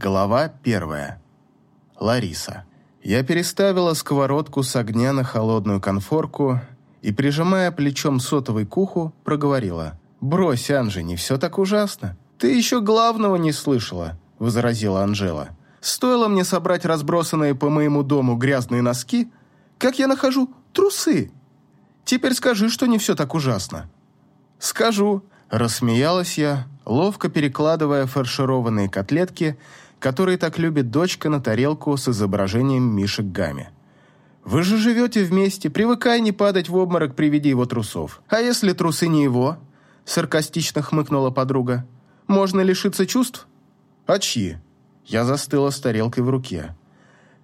Глава первая. Лариса. Я переставила сковородку с огня на холодную конфорку и, прижимая плечом сотовый к уху, проговорила. «Брось, Анжи, не все так ужасно. Ты еще главного не слышала», — возразила Анжела. «Стоило мне собрать разбросанные по моему дому грязные носки, как я нахожу трусы. Теперь скажи, что не все так ужасно». «Скажу», — рассмеялась я, ловко перекладывая фаршированные котлетки который так любит дочка на тарелку с изображением Мишек Гами. «Вы же живете вместе, привыкай не падать в обморок при виде его трусов. А если трусы не его?» – саркастично хмыкнула подруга. «Можно лишиться чувств?» «А чьи?» Я застыла с тарелкой в руке.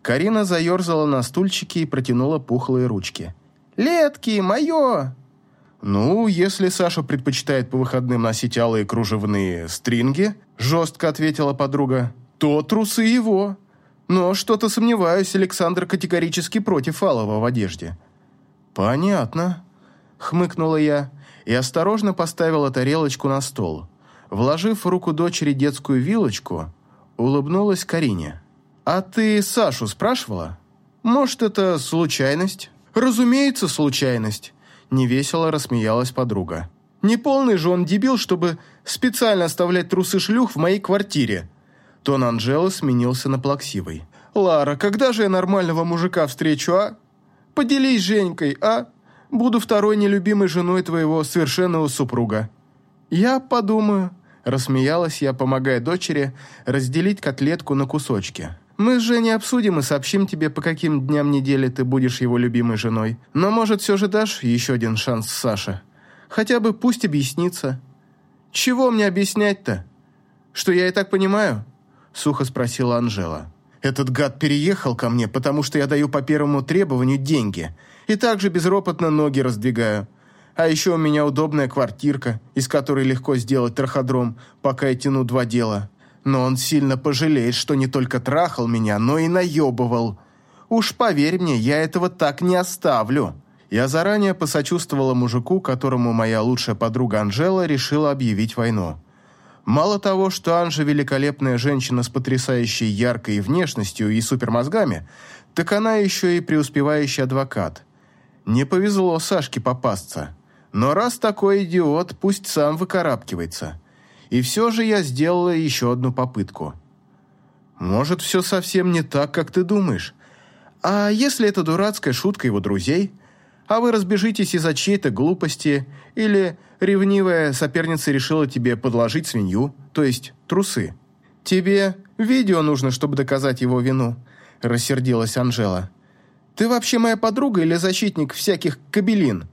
Карина заерзала на стульчике и протянула пухлые ручки. «Летки, мое!» «Ну, если Саша предпочитает по выходным носить алые кружевные стринги», жестко ответила подруга, то трусы его. Но что-то сомневаюсь, Александр категорически против алого в одежде». «Понятно», — хмыкнула я и осторожно поставила тарелочку на стол. Вложив в руку дочери детскую вилочку, улыбнулась Карине. «А ты Сашу спрашивала? Может, это случайность?» «Разумеется, случайность», — невесело рассмеялась подруга. «Не полный же он дебил, чтобы специально оставлять трусы шлюх в моей квартире. Тон Анжелы сменился на плаксивый. «Лара, когда же я нормального мужика встречу, а? Поделись Женькой, а? Буду второй нелюбимой женой твоего совершенного супруга». «Я подумаю», – рассмеялась я, помогая дочери разделить котлетку на кусочки. «Мы с Женей обсудим и сообщим тебе, по каким дням недели ты будешь его любимой женой. Но, может, все же дашь еще один шанс Саше? Хотя бы пусть объяснится». «Чего мне объяснять-то? Что я и так понимаю?» Сухо спросила Анжела. «Этот гад переехал ко мне, потому что я даю по первому требованию деньги и также безропотно ноги раздвигаю. А еще у меня удобная квартирка, из которой легко сделать траходром, пока я тяну два дела. Но он сильно пожалеет, что не только трахал меня, но и наебывал. Уж поверь мне, я этого так не оставлю». Я заранее посочувствовала мужику, которому моя лучшая подруга Анжела решила объявить войну. Мало того, что Анжа великолепная женщина с потрясающей яркой внешностью и супермозгами, так она еще и преуспевающий адвокат. Не повезло Сашке попасться. Но раз такой идиот, пусть сам выкарабкивается. И все же я сделала еще одну попытку. Может, все совсем не так, как ты думаешь. А если это дурацкая шутка его друзей – а вы разбежитесь из-за чьей-то глупости, или ревнивая соперница решила тебе подложить свинью, то есть трусы. Тебе видео нужно, чтобы доказать его вину», – рассердилась Анжела. «Ты вообще моя подруга или защитник всяких кабелин?»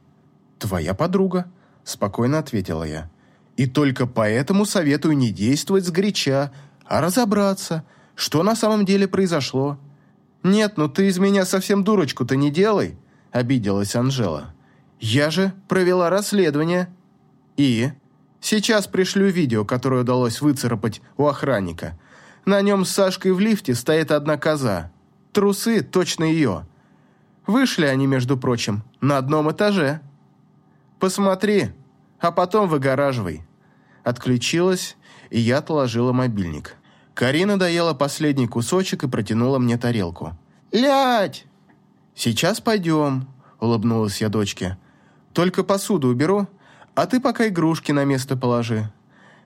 «Твоя подруга», – спокойно ответила я. «И только поэтому советую не действовать сгоряча, а разобраться, что на самом деле произошло». «Нет, ну ты из меня совсем дурочку-то не делай», – обиделась Анжела. «Я же провела расследование». «И?» «Сейчас пришлю видео, которое удалось выцарапать у охранника. На нем с Сашкой в лифте стоит одна коза. Трусы точно ее. Вышли они, между прочим, на одном этаже. Посмотри, а потом выгораживай». Отключилась, и я отложила мобильник. Карина доела последний кусочек и протянула мне тарелку. «Лядь!» «Сейчас пойдем», — улыбнулась я дочке. «Только посуду уберу, а ты пока игрушки на место положи».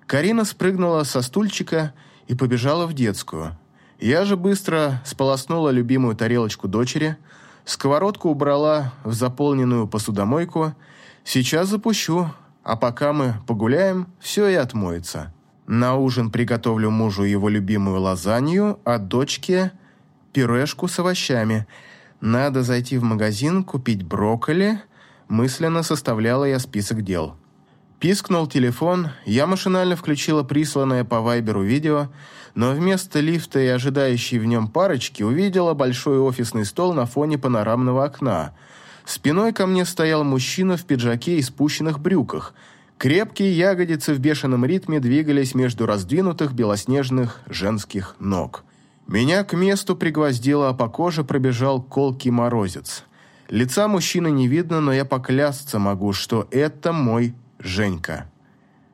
Карина спрыгнула со стульчика и побежала в детскую. Я же быстро сполоснула любимую тарелочку дочери, сковородку убрала в заполненную посудомойку. Сейчас запущу, а пока мы погуляем, все и отмоется. На ужин приготовлю мужу его любимую лазанью, а дочке пюрешку с овощами – надо зайти в магазин, купить брокколи. Мысленно составляла я список дел. Пискнул телефон, я машинально включила присланное по вайберу видео, но вместо лифта и ожидающей в нем парочки увидела большой офисный стол на фоне панорамного окна. Спиной ко мне стоял мужчина в пиджаке и спущенных брюках. Крепкие ягодицы в бешеном ритме двигались между раздвинутых белоснежных женских ног. Меня к месту пригвоздило, а по коже пробежал колкий морозец. Лица мужчины не видно, но я поклясться могу, что это мой Женька.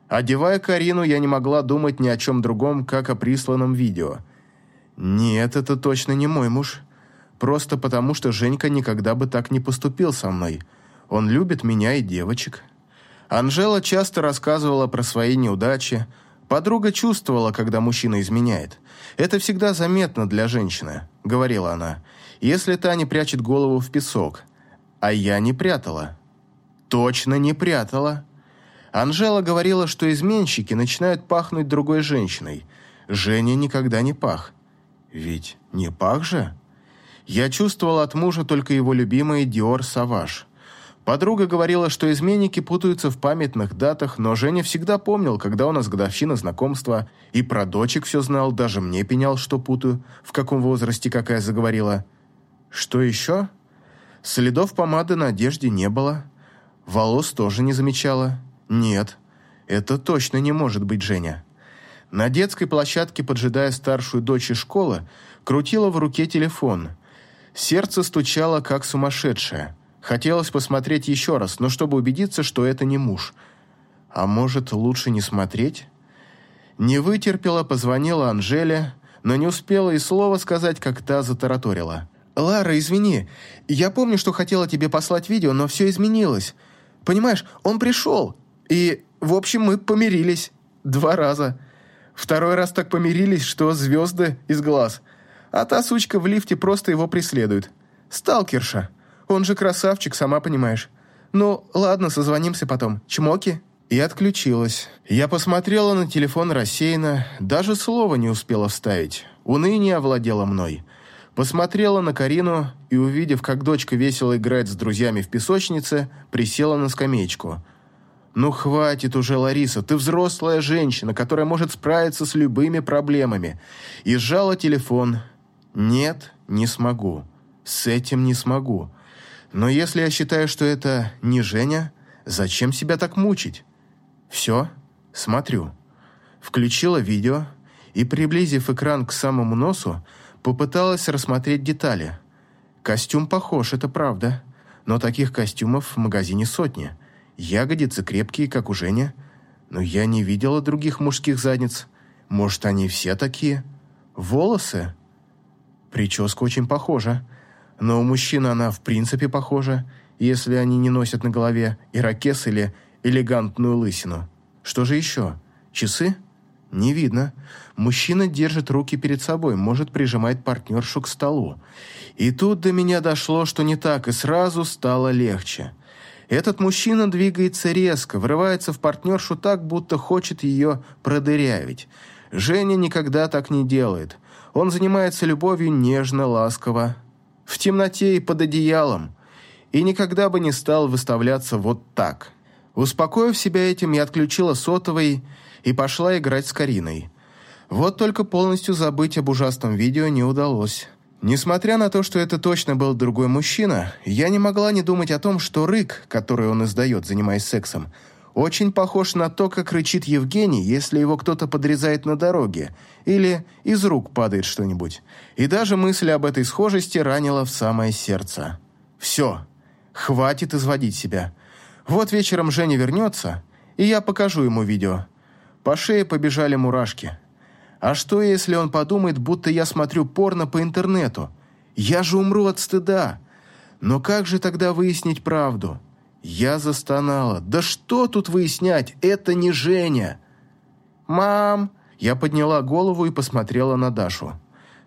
Одевая Карину, я не могла думать ни о чем другом, как о присланном видео. Нет, это точно не мой муж. Просто потому, что Женька никогда бы так не поступил со мной. Он любит меня и девочек. Анжела часто рассказывала про свои неудачи. Подруга чувствовала, когда мужчина изменяет. «Это всегда заметно для женщины», — говорила она, «если та не прячет голову в песок. А я не прятала». «Точно не прятала». Анжела говорила, что изменщики начинают пахнуть другой женщиной. Женя никогда не пах. Ведь не пах же? Я чувствовал от мужа только его любимый Диор Саваж. Подруга говорила, что изменники путаются в памятных датах, но Женя всегда помнил, когда у нас годовщина знакомства, и про дочек все знал, даже мне пенял, что путаю, в каком возрасте какая заговорила. Что еще? Следов помады на одежде не было. Волос тоже не замечала. Нет, это точно не может быть Женя. На детской площадке, поджидая старшую дочь из школы, крутила в руке телефон. Сердце стучало, как сумасшедшее. Хотелось посмотреть еще раз, но чтобы убедиться, что это не муж. А может, лучше не смотреть? Не вытерпела, позвонила Анжеле, но не успела и слова сказать, как та затараторила. «Лара, извини. Я помню, что хотела тебе послать видео, но все изменилось. Понимаешь, он пришел, и, в общем, мы помирились. Два раза». Второй раз так помирились, что звезды из глаз. А та сучка в лифте просто его преследует. Сталкерша. Он же красавчик, сама понимаешь. Ну, ладно, созвонимся потом. Чмоки?» И отключилась. Я посмотрела на телефон рассеянно, даже слова не успела вставить. Уныние овладело мной. Посмотрела на Карину и, увидев, как дочка весело играет с друзьями в песочнице, присела на скамеечку – «Ну хватит уже, Лариса, ты взрослая женщина, которая может справиться с любыми проблемами». И сжала телефон. «Нет, не смогу. С этим не смогу. Но если я считаю, что это не Женя, зачем себя так мучить?» «Все, смотрю». Включила видео и, приблизив экран к самому носу, попыталась рассмотреть детали. Костюм похож, это правда, но таких костюмов в магазине сотни – Ягодицы крепкие, как у Жени. Но я не видела других мужских задниц. Может, они все такие? Волосы? Прическа очень похожа. Но у мужчин она в принципе похожа, если они не носят на голове ирокез или элегантную лысину. Что же еще? Часы? Не видно. Мужчина держит руки перед собой, может, прижимает партнершу к столу. И тут до меня дошло, что не так, и сразу стало легче. Этот мужчина двигается резко, врывается в партнершу так, будто хочет ее продырявить. Женя никогда так не делает. Он занимается любовью нежно, ласково, в темноте и под одеялом, и никогда бы не стал выставляться вот так. Успокоив себя этим, я отключила сотовый и пошла играть с Кариной. Вот только полностью забыть об ужасном видео не удалось. Несмотря на то, что это точно был другой мужчина, я не могла не думать о том, что рык, который он издает, занимаясь сексом, очень похож на то, как рычит Евгений, если его кто-то подрезает на дороге, или из рук падает что-нибудь. И даже мысль об этой схожести ранила в самое сердце. «Все, хватит изводить себя. Вот вечером Женя вернется, и я покажу ему видео». По шее побежали мурашки. А что, если он подумает, будто я смотрю порно по интернету? Я же умру от стыда. Но как же тогда выяснить правду? Я застонала. Да что тут выяснять? Это не Женя. «Мам!» Я подняла голову и посмотрела на Дашу.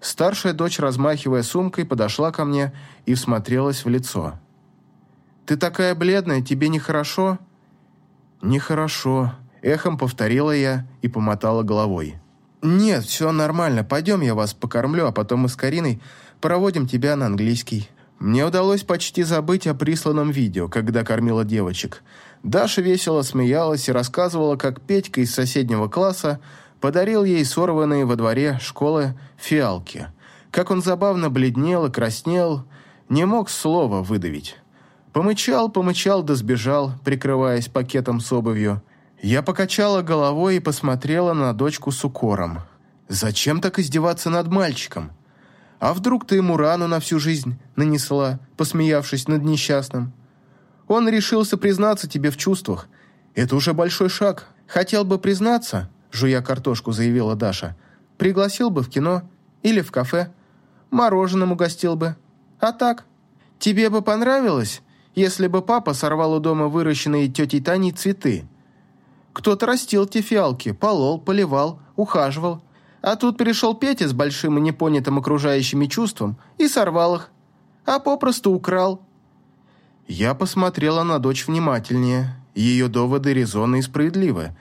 Старшая дочь, размахивая сумкой, подошла ко мне и всмотрелась в лицо. «Ты такая бледная, тебе нехорошо?» «Нехорошо», — эхом повторила я и помотала головой. «Нет, все нормально. Пойдем, я вас покормлю, а потом мы с Кариной проводим тебя на английский». Мне удалось почти забыть о присланном видео, когда кормила девочек. Даша весело смеялась и рассказывала, как Петька из соседнего класса подарил ей сорванные во дворе школы фиалки. Как он забавно бледнел и краснел, не мог слова выдавить. Помычал, помычал да сбежал, прикрываясь пакетом с обувью. Я покачала головой и посмотрела на дочку с укором. «Зачем так издеваться над мальчиком? А вдруг ты ему рану на всю жизнь нанесла, посмеявшись над несчастным? Он решился признаться тебе в чувствах. Это уже большой шаг. Хотел бы признаться, жуя картошку, заявила Даша, пригласил бы в кино или в кафе. Мороженым угостил бы. А так, тебе бы понравилось, если бы папа сорвал у дома выращенные тетей Таней цветы? Кто-то растил те фиалки, полол, поливал, ухаживал. А тут пришел Петя с большим и непонятым окружающими чувством и сорвал их. А попросту украл. Я посмотрела на дочь внимательнее. Ее доводы резонны и справедливы.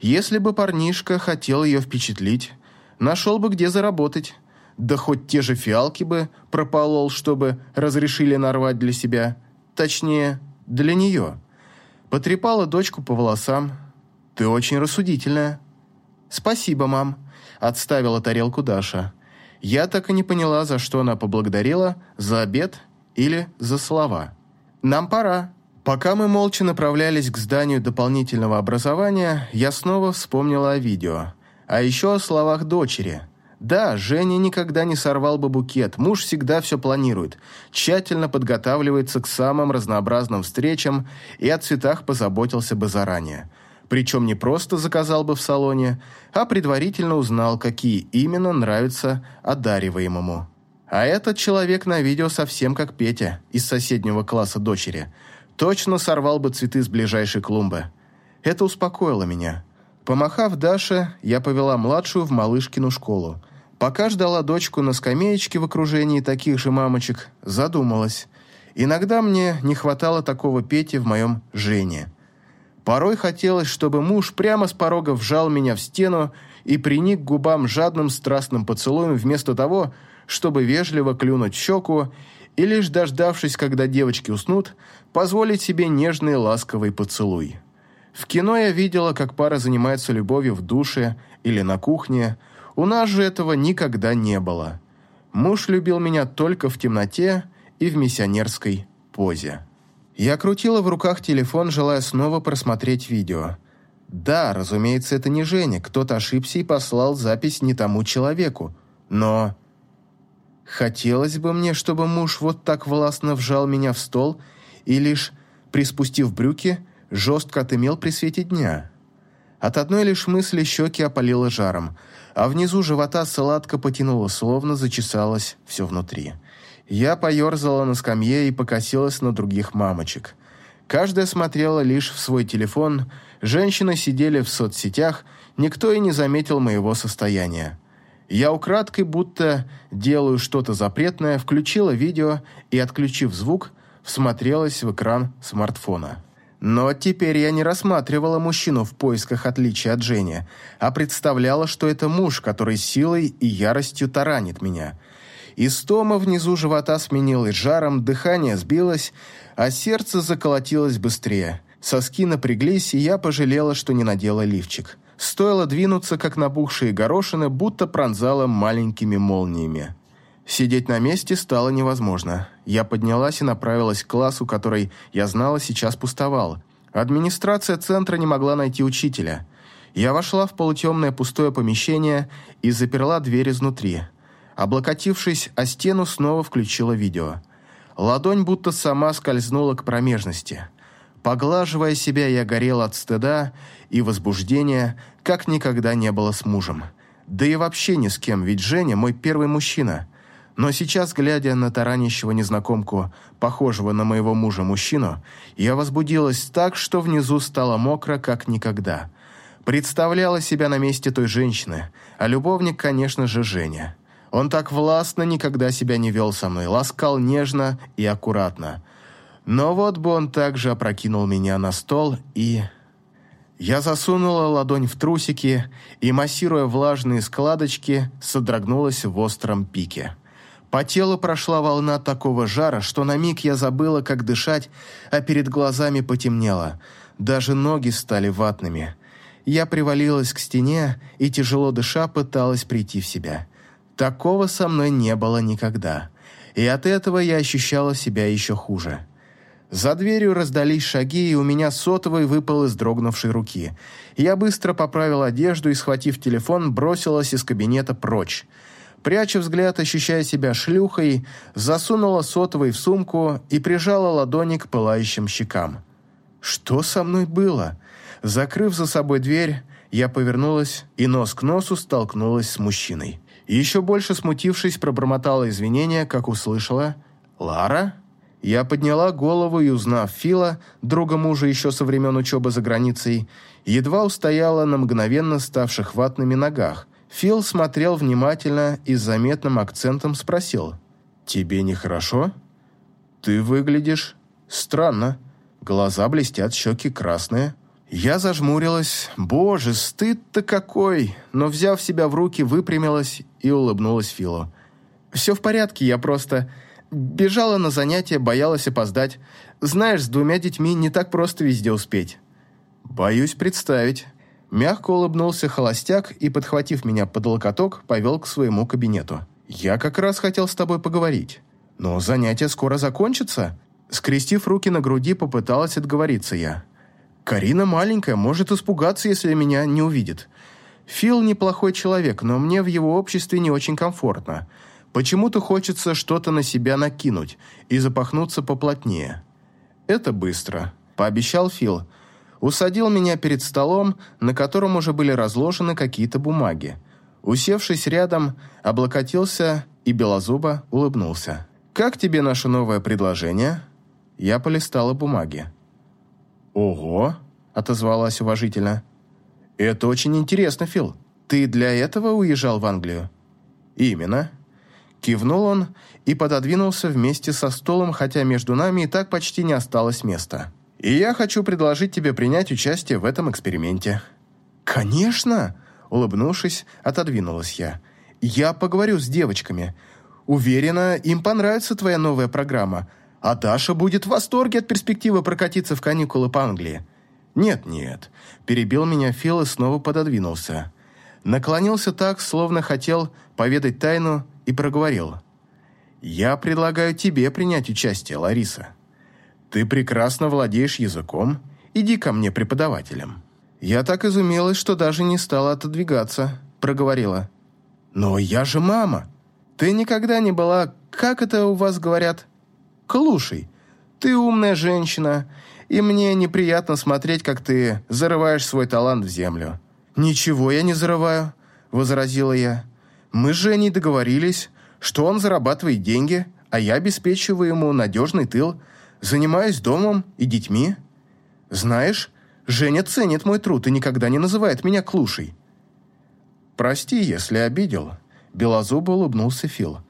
Если бы парнишка хотел ее впечатлить, нашел бы где заработать. Да хоть те же фиалки бы прополол, чтобы разрешили нарвать для себя. Точнее, для нее. Потрепала дочку по волосам. «Ты очень рассудительная». «Спасибо, мам», — отставила тарелку Даша. Я так и не поняла, за что она поблагодарила, за обед или за слова. «Нам пора». Пока мы молча направлялись к зданию дополнительного образования, я снова вспомнила о видео. А еще о словах дочери. Да, Женя никогда не сорвал бы букет, муж всегда все планирует, тщательно подготавливается к самым разнообразным встречам и о цветах позаботился бы заранее. Причем не просто заказал бы в салоне, а предварительно узнал, какие именно нравятся одариваемому. А этот человек на видео совсем как Петя из соседнего класса дочери – Точно сорвал бы цветы с ближайшей клумбы. Это успокоило меня. Помахав Даше, я повела младшую в малышкину школу. Пока ждала дочку на скамеечке в окружении таких же мамочек, задумалась. Иногда мне не хватало такого Пети в моем Жене. Порой хотелось, чтобы муж прямо с порога вжал меня в стену и приник к губам жадным страстным поцелуем вместо того, чтобы вежливо клюнуть щеку и лишь дождавшись, когда девочки уснут, позволить себе нежный ласковый поцелуй. В кино я видела, как пара занимается любовью в душе или на кухне. У нас же этого никогда не было. Муж любил меня только в темноте и в миссионерской позе. Я крутила в руках телефон, желая снова просмотреть видео. Да, разумеется, это не Женя. Кто-то ошибся и послал запись не тому человеку. Но Хотелось бы мне, чтобы муж вот так властно вжал меня в стол и лишь, приспустив брюки, жестко отымел при свете дня. От одной лишь мысли щеки опалило жаром, а внизу живота сладко потянуло, словно зачесалось все внутри. Я поерзала на скамье и покосилась на других мамочек. Каждая смотрела лишь в свой телефон, женщины сидели в соцсетях, никто и не заметил моего состояния. Я украдкой, будто делаю что-то запретное, включила видео и, отключив звук, всмотрелась в экран смартфона. Но теперь я не рассматривала мужчину в поисках отличия от Жени, а представляла, что это муж, который силой и яростью таранит меня. Истома внизу живота сменилась жаром, дыхание сбилось, а сердце заколотилось быстрее. Соски напряглись, и я пожалела, что не надела лифчик. Стоило двинуться, как набухшие горошины, будто пронзало маленькими молниями. Сидеть на месте стало невозможно. Я поднялась и направилась к классу, который, я знала, сейчас пустовал. Администрация центра не могла найти учителя. Я вошла в полутемное пустое помещение и заперла дверь изнутри. Облокотившись о стену, снова включила видео. Ладонь будто сама скользнула к промежности. Поглаживая себя, я горела от стыда и возбуждения, как никогда не было с мужем. Да и вообще ни с кем, ведь Женя мой первый мужчина. Но сейчас, глядя на таранящего незнакомку, похожего на моего мужа мужчину, я возбудилась так, что внизу стало мокро, как никогда. Представляла себя на месте той женщины, а любовник, конечно же, Женя. Он так властно никогда себя не вел со мной, ласкал нежно и аккуратно. Но вот бы он также опрокинул меня на стол и... Я засунула ладонь в трусики и, массируя влажные складочки, содрогнулась в остром пике. По телу прошла волна такого жара, что на миг я забыла, как дышать, а перед глазами потемнело. Даже ноги стали ватными. Я привалилась к стене и, тяжело дыша, пыталась прийти в себя. Такого со мной не было никогда. И от этого я ощущала себя еще хуже. За дверью раздались шаги, и у меня сотовый выпал из дрогнувшей руки. Я быстро поправил одежду и, схватив телефон, бросилась из кабинета прочь. Пряча взгляд, ощущая себя шлюхой, засунула сотовый в сумку и прижала ладони к пылающим щекам. Что со мной было? Закрыв за собой дверь, я повернулась и нос к носу столкнулась с мужчиной. Еще больше смутившись, пробормотала извинения, как услышала «Лара?» Я подняла голову и, узнав Фила, друга мужа еще со времен учебы за границей, едва устояла на мгновенно ставших ватными ногах. Фил смотрел внимательно и с заметным акцентом спросил «Тебе нехорошо?» «Ты выглядишь странно. Глаза блестят, щеки красные». Я зажмурилась. Боже, стыд-то какой! Но, взяв себя в руки, выпрямилась и улыбнулась Филу. «Все в порядке, я просто...» Бежала на занятия, боялась опоздать. Знаешь, с двумя детьми не так просто везде успеть. Боюсь представить. Мягко улыбнулся холостяк и, подхватив меня под локоток, повел к своему кабинету. «Я как раз хотел с тобой поговорить. Но занятие скоро закончится». Скрестив руки на груди, попыталась отговориться я. «Карина маленькая, может испугаться, если меня не увидит. Фил неплохой человек, но мне в его обществе не очень комфортно. Почему-то хочется что-то на себя накинуть и запахнуться поплотнее. «Это быстро», — пообещал Фил. Усадил меня перед столом, на котором уже были разложены какие-то бумаги. Усевшись рядом, облокотился и белозубо улыбнулся. «Как тебе наше новое предложение?» Я полистала бумаги. «Ого!» — отозвалась уважительно. «Это очень интересно, Фил. Ты для этого уезжал в Англию?» «Именно. Кивнул он и пододвинулся вместе со столом, хотя между нами и так почти не осталось места. «И я хочу предложить тебе принять участие в этом эксперименте». «Конечно!» – улыбнувшись, отодвинулась я. «Я поговорю с девочками. Уверена, им понравится твоя новая программа, а Даша будет в восторге от перспективы прокатиться в каникулы по Англии». «Нет-нет», – перебил меня Фил и снова пододвинулся. Наклонился так, словно хотел поведать тайну и проговорил. «Я предлагаю тебе принять участие, Лариса. Ты прекрасно владеешь языком, иди ко мне преподавателем». Я так изумилась, что даже не стала отодвигаться, проговорила. «Но я же мама. Ты никогда не была, как это у вас говорят, клушей. Ты умная женщина, и мне неприятно смотреть, как ты зарываешь свой талант в землю». «Ничего я не зарываю», — возразила я. Мы с Женей договорились, что он зарабатывает деньги, а я обеспечиваю ему надежный тыл, занимаюсь домом и детьми. Знаешь, Женя ценит мой труд и никогда не называет меня клушей. Прости, если обидел. Белозубо улыбнулся Фил.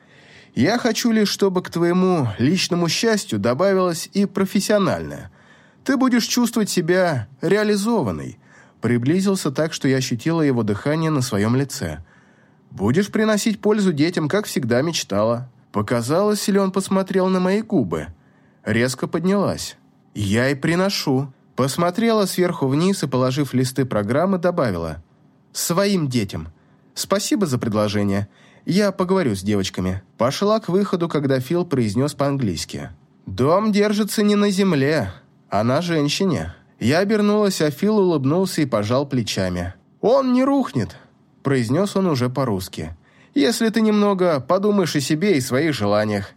Я хочу лишь, чтобы к твоему личному счастью добавилось и профессиональное. Ты будешь чувствовать себя реализованной. Приблизился так, что я ощутила его дыхание на своем лице – Будешь приносить пользу детям, как всегда мечтала». Показалось ли он посмотрел на мои губы? Резко поднялась. «Я и приношу». Посмотрела сверху вниз и, положив листы программы, добавила. «Своим детям. Спасибо за предложение. Я поговорю с девочками». Пошла к выходу, когда Фил произнес по-английски. «Дом держится не на земле, а на женщине». Я обернулась, а Фил улыбнулся и пожал плечами. «Он не рухнет произнес он уже по-русски. «Если ты немного подумаешь о себе и своих желаниях».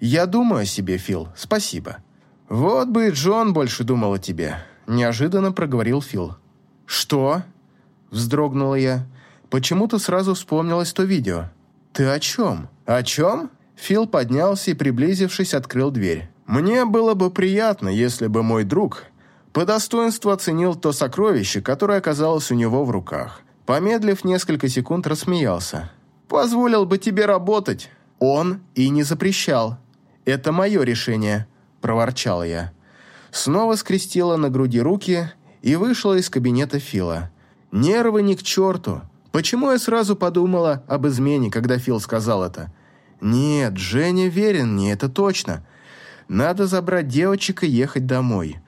«Я думаю о себе, Фил, спасибо». «Вот бы и Джон больше думал о тебе», – неожиданно проговорил Фил. «Что?» – вздрогнула я. Почему-то сразу вспомнилось то видео. «Ты о чем?» «О чем?» Фил поднялся и, приблизившись, открыл дверь. «Мне было бы приятно, если бы мой друг по достоинству оценил то сокровище, которое оказалось у него в руках. Помедлив несколько секунд, рассмеялся. «Позволил бы тебе работать». «Он и не запрещал. Это мое решение», – проворчала я. Снова скрестила на груди руки и вышла из кабинета Фила. «Нервы ни к черту. Почему я сразу подумала об измене, когда Фил сказал это? Нет, Женя верен мне, это точно. Надо забрать девочек и ехать домой.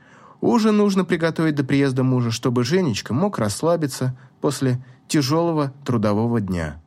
Ужин нужно приготовить до приезда мужа, чтобы Женечка мог расслабиться после тяжелого трудового дня.